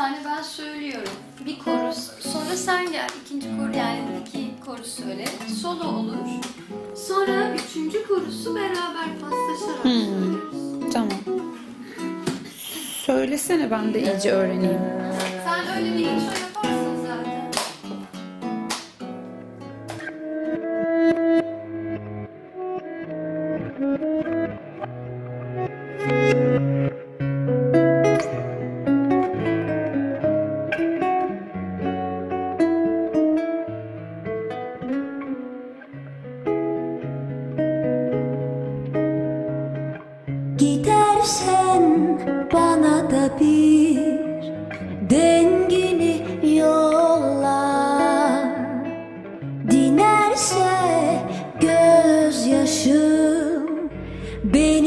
tane ben söylüyorum. Bir korus. Sonra sen gel. ikinci kor yani iki korus söyle. Solo olur. Sonra üçüncü korusu beraber paslaşarak Hmm. söylüyoruz. Tamam. Söylesene ben de iyice öğreneyim. Sen öyle bir intro Gidersen bana da bir dengini yolla. Dinerse gözyaşım benim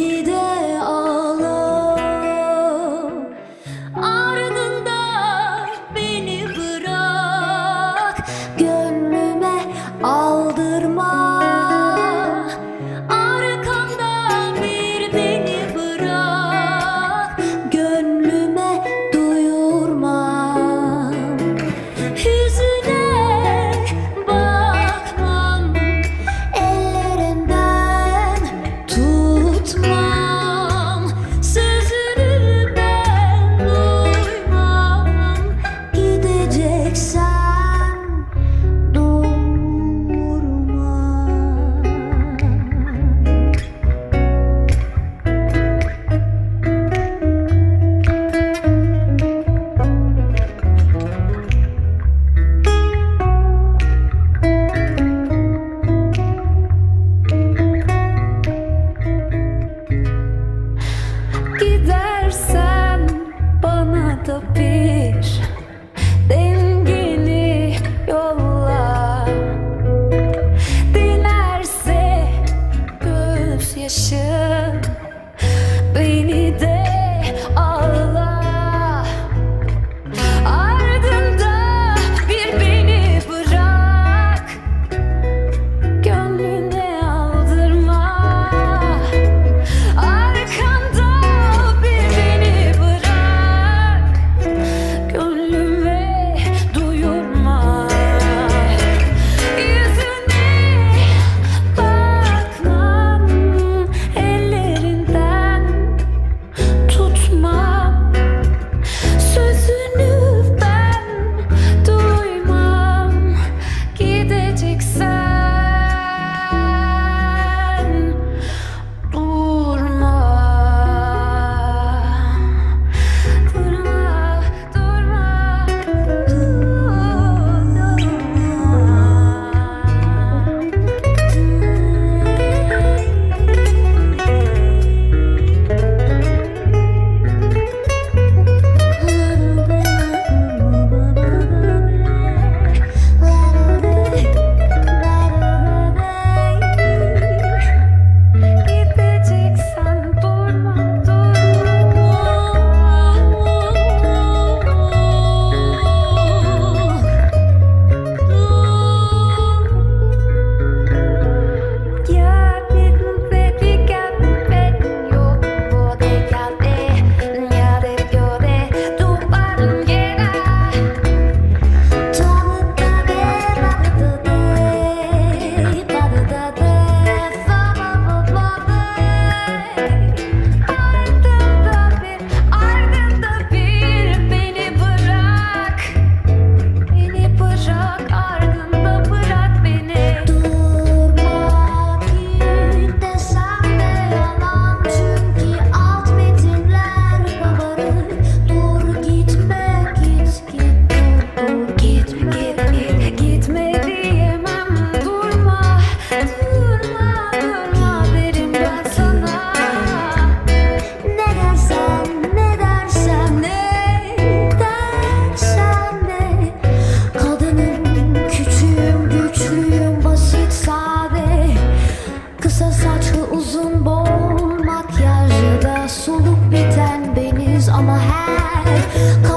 Kısa saçlı uzun boğul makyajda Soluk biten beniz ama her